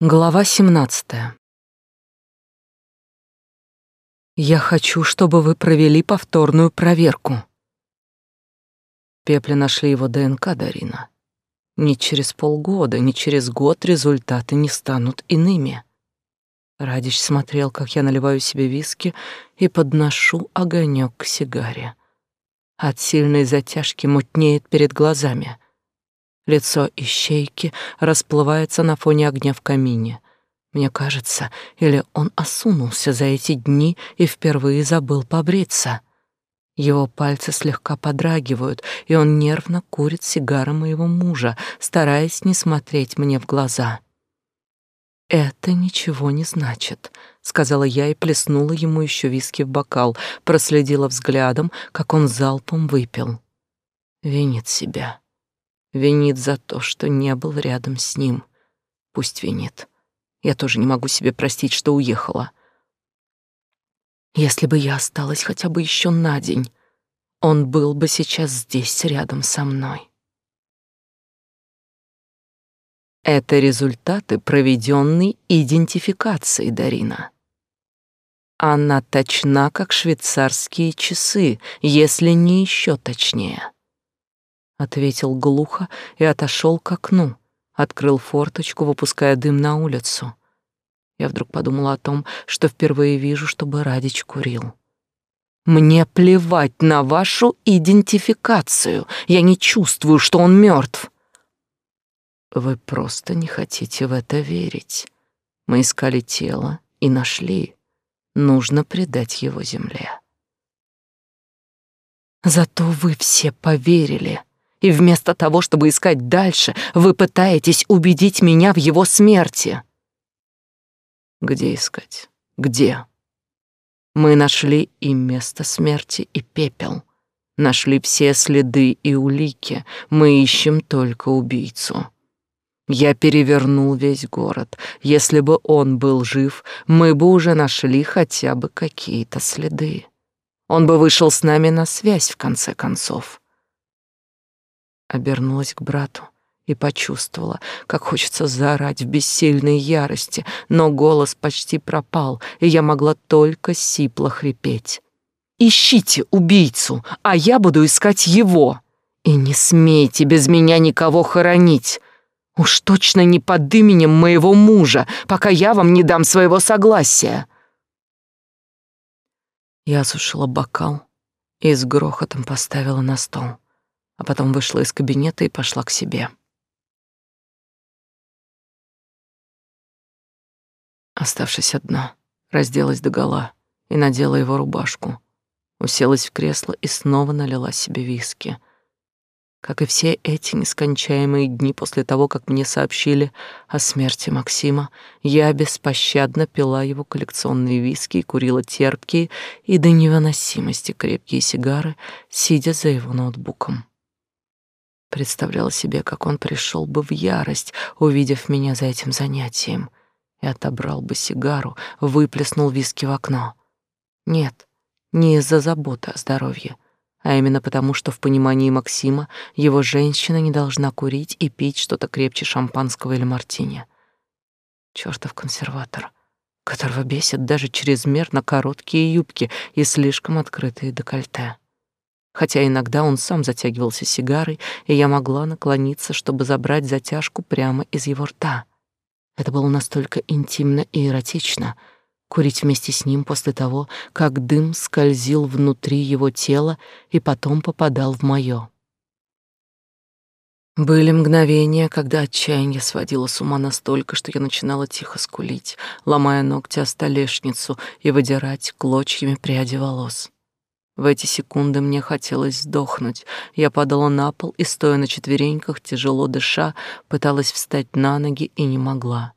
Глава 17. Я хочу, чтобы вы провели повторную проверку. В пепле нашли его ДНК, Дарина. Ни через полгода, ни через год результаты не станут иными. Радич смотрел, как я наливаю себе виски и подношу огонек к сигаре. От сильной затяжки мутнеет перед глазами — Лицо ищейки расплывается на фоне огня в камине. Мне кажется, или он осунулся за эти дни и впервые забыл побриться. Его пальцы слегка подрагивают, и он нервно курит сигару моего мужа, стараясь не смотреть мне в глаза. «Это ничего не значит», — сказала я и плеснула ему еще виски в бокал, проследила взглядом, как он залпом выпил. Винит себя. Винит за то, что не был рядом с ним. Пусть винит. Я тоже не могу себе простить, что уехала. Если бы я осталась хотя бы еще на день, он был бы сейчас здесь, рядом со мной. Это результаты проведенной идентификации, Дарина. Она точна, как швейцарские часы, если не еще точнее ответил глухо и отошел к окну, открыл форточку, выпуская дым на улицу. Я вдруг подумала о том, что впервые вижу, чтобы Радич курил. Мне плевать на вашу идентификацию. Я не чувствую, что он мертв. Вы просто не хотите в это верить. Мы искали тело и нашли. Нужно предать его земле. Зато вы все поверили. И вместо того, чтобы искать дальше, вы пытаетесь убедить меня в его смерти. Где искать? Где? Мы нашли и место смерти, и пепел. Нашли все следы и улики. Мы ищем только убийцу. Я перевернул весь город. Если бы он был жив, мы бы уже нашли хотя бы какие-то следы. Он бы вышел с нами на связь в конце концов обернулась к брату и почувствовала, как хочется заорать в бессильной ярости, но голос почти пропал, и я могла только сипло хрипеть. «Ищите убийцу, а я буду искать его! И не смейте без меня никого хоронить!» Уж точно не под именем моего мужа, пока я вам не дам своего согласия. Я осушила бокал и с грохотом поставила на стол а потом вышла из кабинета и пошла к себе. Оставшись одна, разделась догола и надела его рубашку, уселась в кресло и снова налила себе виски. Как и все эти нескончаемые дни после того, как мне сообщили о смерти Максима, я беспощадно пила его коллекционные виски и курила терпкие и до невыносимости крепкие сигары, сидя за его ноутбуком. Представляла себе, как он пришел бы в ярость, увидев меня за этим занятием, и отобрал бы сигару, выплеснул виски в окно. Нет, не из-за заботы о здоровье, а именно потому, что в понимании Максима его женщина не должна курить и пить что-то крепче шампанского или мартини. Чёртов консерватор, которого бесят даже чрезмерно короткие юбки и слишком открытые декольте хотя иногда он сам затягивался сигарой, и я могла наклониться, чтобы забрать затяжку прямо из его рта. Это было настолько интимно и эротично — курить вместе с ним после того, как дым скользил внутри его тела и потом попадал в моё. Были мгновения, когда отчаяние сводило с ума настолько, что я начинала тихо скулить, ломая ногти о столешницу и выдирать клочьями пряди волос. В эти секунды мне хотелось сдохнуть. Я падала на пол и, стоя на четвереньках, тяжело дыша, пыталась встать на ноги и не могла.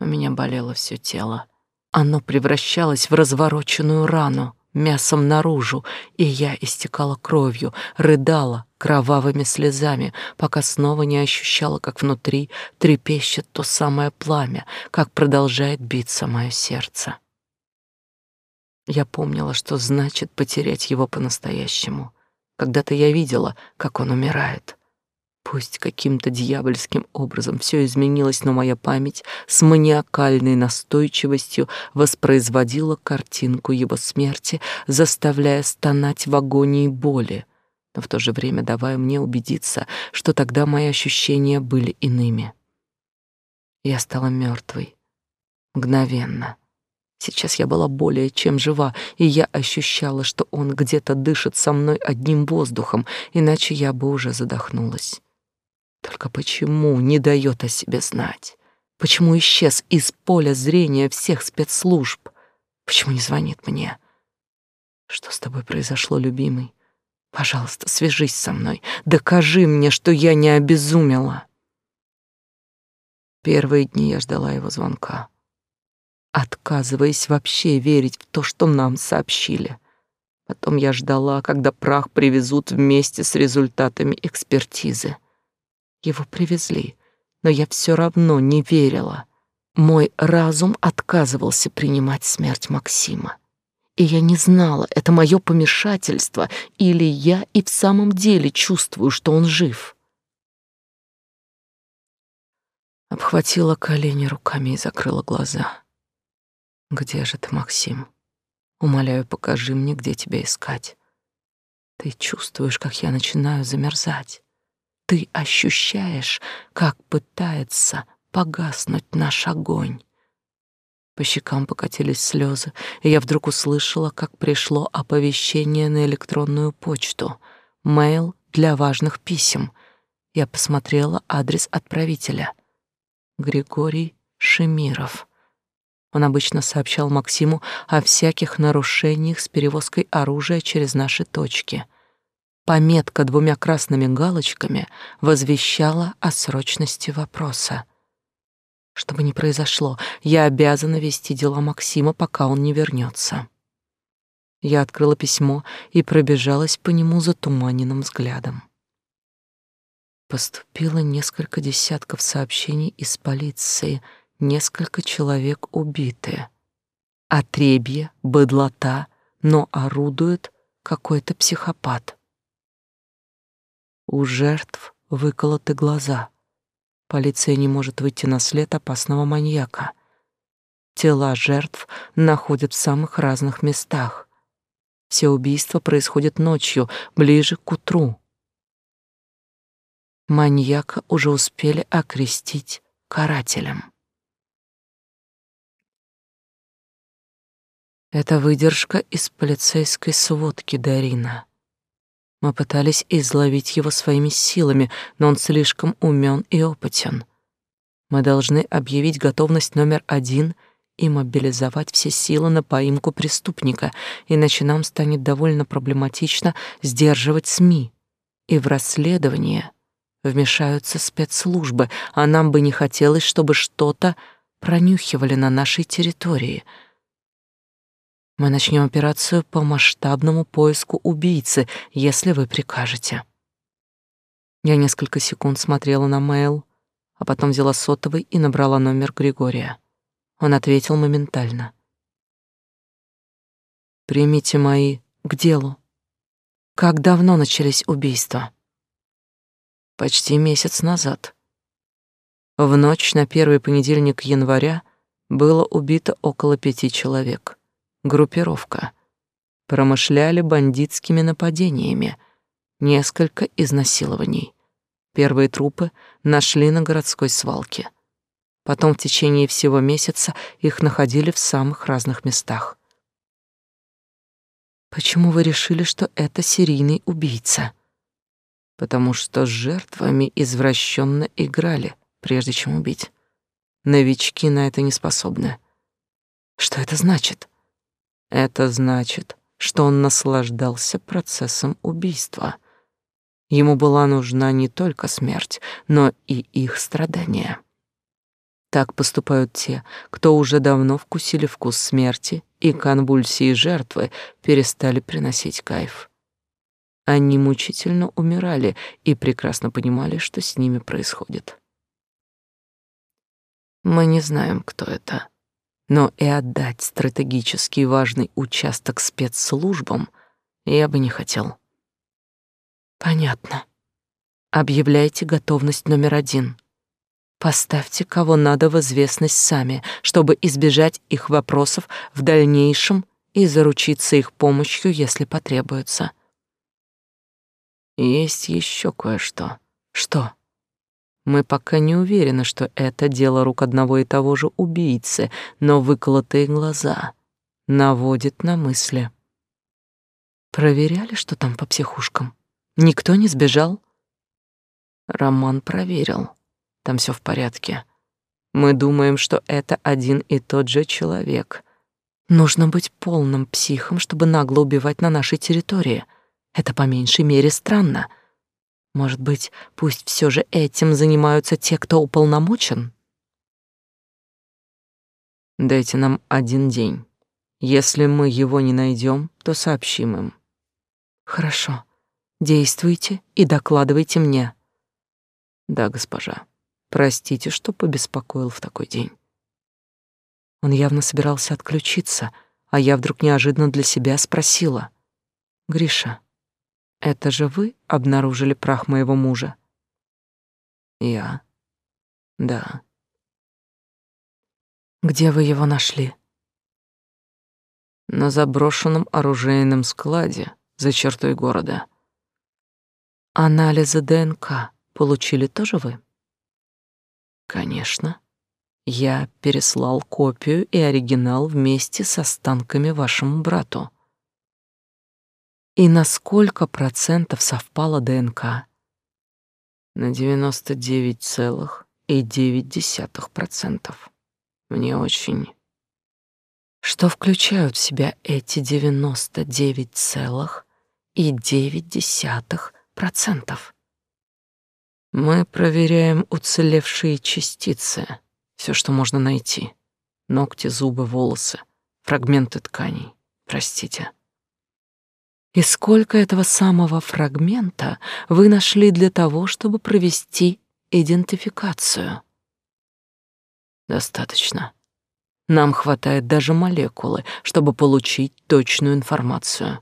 У меня болело все тело. Оно превращалось в развороченную рану, мясом наружу, и я истекала кровью, рыдала кровавыми слезами, пока снова не ощущала, как внутри трепещет то самое пламя, как продолжает биться мое сердце. Я помнила, что значит потерять его по-настоящему. Когда-то я видела, как он умирает. Пусть каким-то дьявольским образом все изменилось, но моя память с маниакальной настойчивостью воспроизводила картинку его смерти, заставляя стонать в агонии боли, но в то же время давая мне убедиться, что тогда мои ощущения были иными. Я стала мертвой. Мгновенно. Сейчас я была более чем жива, и я ощущала, что он где-то дышит со мной одним воздухом, иначе я бы уже задохнулась. Только почему не дает о себе знать? Почему исчез из поля зрения всех спецслужб? Почему не звонит мне? Что с тобой произошло, любимый? Пожалуйста, свяжись со мной. Докажи мне, что я не обезумела. Первые дни я ждала его звонка отказываясь вообще верить в то, что нам сообщили. Потом я ждала, когда прах привезут вместе с результатами экспертизы. Его привезли, но я все равно не верила. Мой разум отказывался принимать смерть Максима. И я не знала, это мое помешательство или я и в самом деле чувствую, что он жив. Обхватила колени руками и закрыла глаза. Где же ты, Максим? Умоляю, покажи мне, где тебя искать. Ты чувствуешь, как я начинаю замерзать. Ты ощущаешь, как пытается погаснуть наш огонь. По щекам покатились слезы, и я вдруг услышала, как пришло оповещение на электронную почту. Мейл для важных писем. Я посмотрела адрес отправителя. Григорий Шемиров. Он обычно сообщал Максиму о всяких нарушениях с перевозкой оружия через наши точки. Пометка двумя красными галочками возвещала о срочности вопроса. Что бы ни произошло, я обязана вести дела Максима, пока он не вернется. Я открыла письмо и пробежалась по нему затуманенным взглядом. Поступило несколько десятков сообщений из полиции — несколько человек убиты. Отребье, быдлота, но орудует какой-то психопат. У жертв выколоты глаза. Полиция не может выйти на след опасного маньяка. Тела жертв находят в самых разных местах. Все убийства происходят ночью, ближе к утру. Маньяка уже успели окрестить карателем. Это выдержка из полицейской сводки Дарина. Мы пытались изловить его своими силами, но он слишком умен и опытен. Мы должны объявить готовность номер один и мобилизовать все силы на поимку преступника, иначе нам станет довольно проблематично сдерживать СМИ. И в расследование вмешаются спецслужбы, а нам бы не хотелось, чтобы что-то пронюхивали на нашей территории — мы начнем операцию по масштабному поиску убийцы, если вы прикажете. Я несколько секунд смотрела на мейл, а потом взяла сотовый и набрала номер Григория. Он ответил моментально. Примите мои к делу. Как давно начались убийства? Почти месяц назад. В ночь на первый понедельник января было убито около пяти человек группировка. Промышляли бандитскими нападениями, несколько изнасилований. Первые трупы нашли на городской свалке. Потом в течение всего месяца их находили в самых разных местах. Почему вы решили, что это серийный убийца? Потому что с жертвами извращенно играли, прежде чем убить. Новички на это не способны. Что это значит? Это значит, что он наслаждался процессом убийства. Ему была нужна не только смерть, но и их страдания. Так поступают те, кто уже давно вкусили вкус смерти, и конвульсии жертвы перестали приносить кайф. Они мучительно умирали и прекрасно понимали, что с ними происходит. Мы не знаем, кто это, но и отдать стратегически важный участок спецслужбам я бы не хотел. Понятно. Объявляйте готовность номер один. Поставьте кого надо в известность сами, чтобы избежать их вопросов в дальнейшем и заручиться их помощью, если потребуется. Есть еще кое-что. Что? Мы пока не уверены, что это дело рук одного и того же убийцы, но выколотые глаза наводит на мысли. Проверяли, что там по психушкам? Никто не сбежал? Роман проверил. Там все в порядке. Мы думаем, что это один и тот же человек. Нужно быть полным психом, чтобы нагло убивать на нашей территории. Это по меньшей мере странно. Может быть, пусть все же этим занимаются те, кто уполномочен? Дайте нам один день. Если мы его не найдем, то сообщим им. Хорошо. Действуйте и докладывайте мне. Да, госпожа. Простите, что побеспокоил в такой день. Он явно собирался отключиться, а я вдруг неожиданно для себя спросила: "Гриша, это же вы обнаружили прах моего мужа?" Я. Да. Где вы его нашли? На заброшенном оружейном складе за чертой города. Анализы ДНК получили тоже вы? Конечно. Я переслал копию и оригинал вместе с останками вашему брату. И на сколько процентов совпала ДНК? На 99,9%. Мне очень... Что включают в себя эти 99,9%? Мы проверяем уцелевшие частицы, все, что можно найти. Ногти, зубы, волосы, фрагменты тканей. Простите. И сколько этого самого фрагмента вы нашли для того, чтобы провести идентификацию? Достаточно. Нам хватает даже молекулы, чтобы получить точную информацию.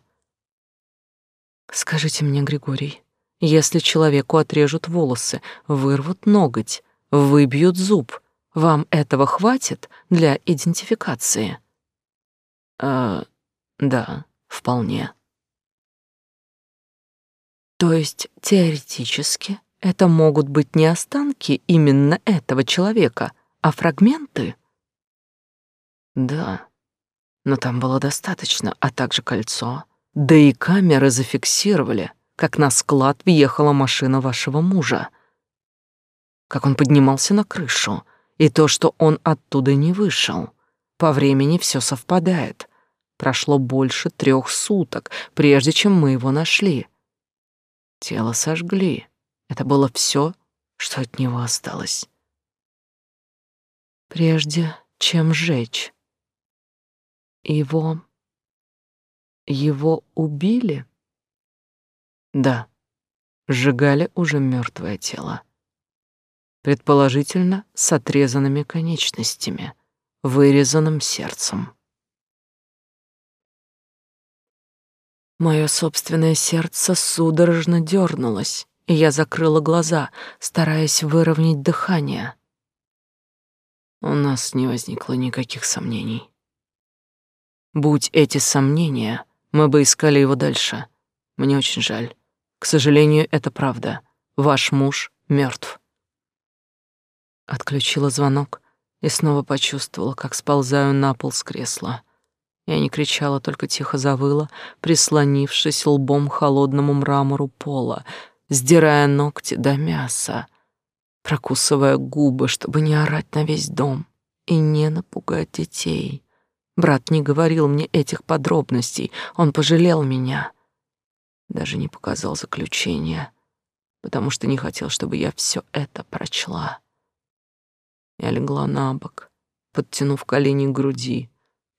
Скажите мне, Григорий, если человеку отрежут волосы, вырвут ноготь, выбьют зуб, вам этого хватит для идентификации? Э, да, вполне. То есть теоретически это могут быть не останки именно этого человека, а фрагменты? Да. Но там было достаточно, а также кольцо. Да и камеры зафиксировали как на склад въехала машина вашего мужа, как он поднимался на крышу, и то, что он оттуда не вышел. По времени все совпадает. Прошло больше трех суток, прежде чем мы его нашли. Тело сожгли. Это было все, что от него осталось. Прежде чем сжечь. Его... Его убили? Да, сжигали уже мертвое тело. Предположительно, с отрезанными конечностями, вырезанным сердцем. Мое собственное сердце судорожно дернулось, и я закрыла глаза, стараясь выровнять дыхание. У нас не возникло никаких сомнений. Будь эти сомнения, мы бы искали его дальше. Мне очень жаль. К сожалению, это правда. Ваш муж мертв. Отключила звонок и снова почувствовала, как сползаю на пол с кресла. Я не кричала, только тихо завыла, прислонившись лбом к холодному мрамору пола, сдирая ногти до мяса, прокусывая губы, чтобы не орать на весь дом и не напугать детей. Брат не говорил мне этих подробностей, он пожалел меня даже не показал заключение, потому что не хотел, чтобы я все это прочла. Я легла на бок, подтянув колени к груди,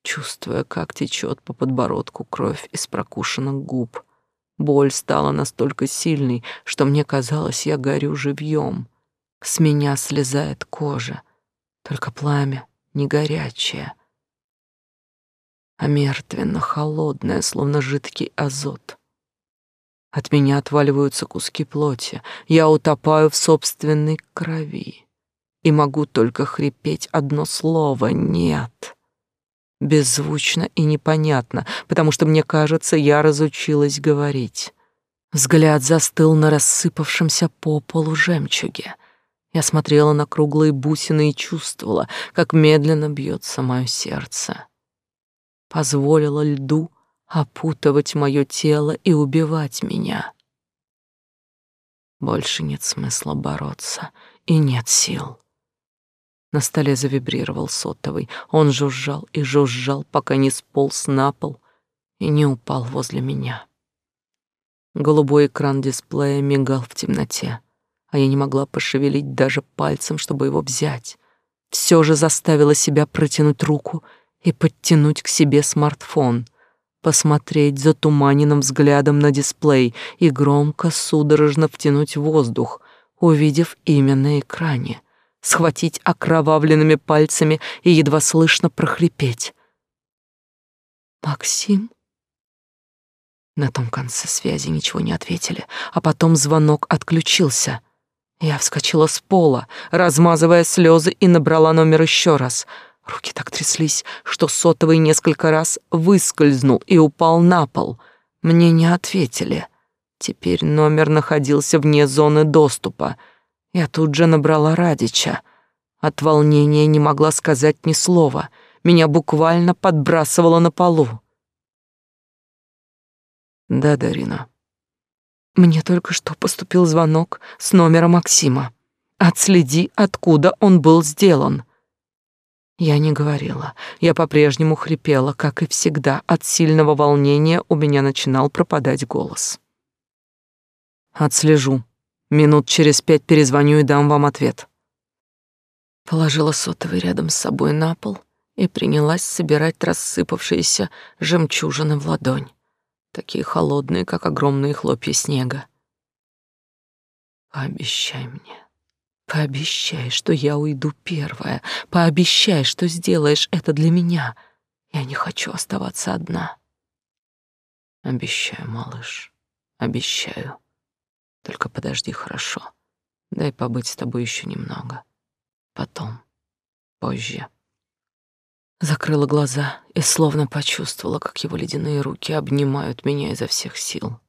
чувствуя, как течет по подбородку кровь из прокушенных губ. Боль стала настолько сильной, что мне казалось, я горю живьем. С меня слезает кожа, только пламя не горячее, а мертвенно-холодное, словно жидкий азот. От меня отваливаются куски плоти. Я утопаю в собственной крови. И могу только хрипеть одно слово «нет». Беззвучно и непонятно, потому что, мне кажется, я разучилась говорить. Взгляд застыл на рассыпавшемся по полу жемчуге. Я смотрела на круглые бусины и чувствовала, как медленно бьется мое сердце. Позволила льду опутывать мое тело и убивать меня. Больше нет смысла бороться, и нет сил. На столе завибрировал сотовый. Он жужжал и жужжал, пока не сполз на пол и не упал возле меня. Голубой экран дисплея мигал в темноте, а я не могла пошевелить даже пальцем, чтобы его взять. Все же заставила себя протянуть руку и подтянуть к себе смартфон, посмотреть затуманенным взглядом на дисплей и громко, судорожно втянуть воздух, увидев имя на экране, схватить окровавленными пальцами и едва слышно прохрипеть. «Максим?» На том конце связи ничего не ответили, а потом звонок отключился. Я вскочила с пола, размазывая слезы, и набрала номер еще раз. Руки так тряслись, что сотовый несколько раз выскользнул и упал на пол. Мне не ответили. Теперь номер находился вне зоны доступа. Я тут же набрала Радича. От волнения не могла сказать ни слова. Меня буквально подбрасывало на полу. Да, Дарина. Мне только что поступил звонок с номера Максима. Отследи, откуда он был сделан. Я не говорила. Я по-прежнему хрипела, как и всегда. От сильного волнения у меня начинал пропадать голос. Отслежу. Минут через пять перезвоню и дам вам ответ. Положила сотовый рядом с собой на пол и принялась собирать рассыпавшиеся жемчужины в ладонь такие холодные, как огромные хлопья снега. Пообещай мне, пообещай, что я уйду первая, пообещай, что сделаешь это для меня. Я не хочу оставаться одна. Обещаю, малыш, обещаю. Только подожди хорошо. Дай побыть с тобой еще немного. Потом, позже. Закрыла глаза и словно почувствовала, как его ледяные руки обнимают меня изо всех сил.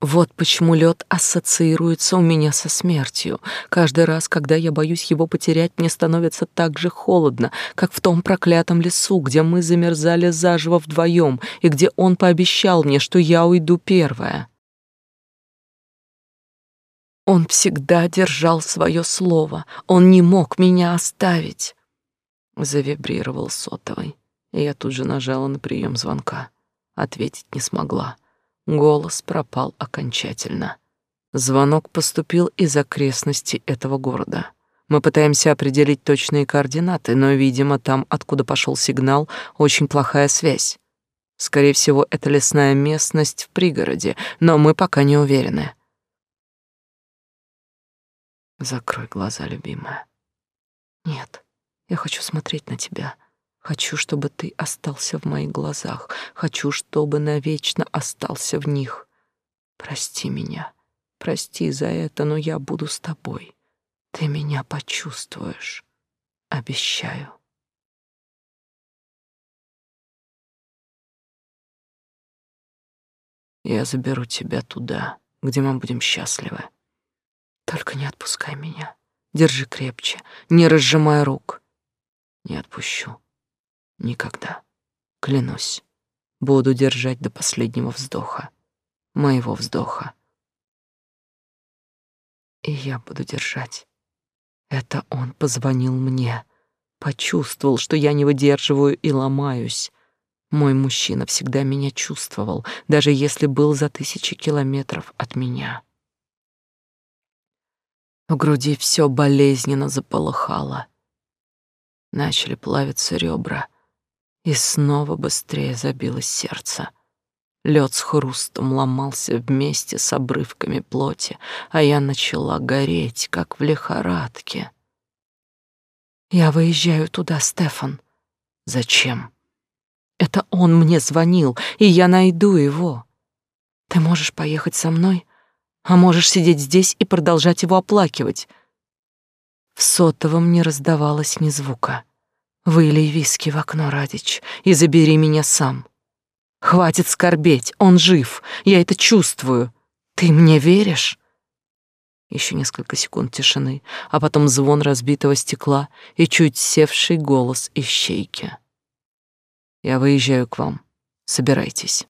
Вот почему лед ассоциируется у меня со смертью. Каждый раз, когда я боюсь его потерять, мне становится так же холодно, как в том проклятом лесу, где мы замерзали заживо вдвоем, и где он пообещал мне, что я уйду первая. Он всегда держал свое слово, он не мог меня оставить. Завибрировал сотовый, и я тут же нажала на прием звонка. Ответить не смогла. Голос пропал окончательно. Звонок поступил из окрестностей этого города. Мы пытаемся определить точные координаты, но, видимо, там, откуда пошел сигнал, очень плохая связь. Скорее всего, это лесная местность в пригороде, но мы пока не уверены. Закрой глаза, любимая. Нет. Я хочу смотреть на тебя. Хочу, чтобы ты остался в моих глазах. Хочу, чтобы навечно остался в них. Прости меня. Прости за это, но я буду с тобой. Ты меня почувствуешь. Обещаю. Я заберу тебя туда, где мы будем счастливы. Только не отпускай меня. Держи крепче, не разжимай рук. Не отпущу. Никогда. Клянусь. Буду держать до последнего вздоха. Моего вздоха. И я буду держать. Это он позвонил мне. Почувствовал, что я не выдерживаю и ломаюсь. Мой мужчина всегда меня чувствовал, даже если был за тысячи километров от меня. В груди все болезненно заполыхало начали плавиться ребра, и снова быстрее забилось сердце. Лед с хрустом ломался вместе с обрывками плоти, а я начала гореть, как в лихорадке. Я выезжаю туда, Стефан. Зачем? Это он мне звонил, и я найду его. Ты можешь поехать со мной, а можешь сидеть здесь и продолжать его оплакивать. В сотовом не раздавалось ни звука. Вылей виски в окно, Радич, и забери меня сам. Хватит скорбеть, он жив, я это чувствую. Ты мне веришь? Еще несколько секунд тишины, а потом звон разбитого стекла и чуть севший голос ищейки. Я выезжаю к вам. Собирайтесь.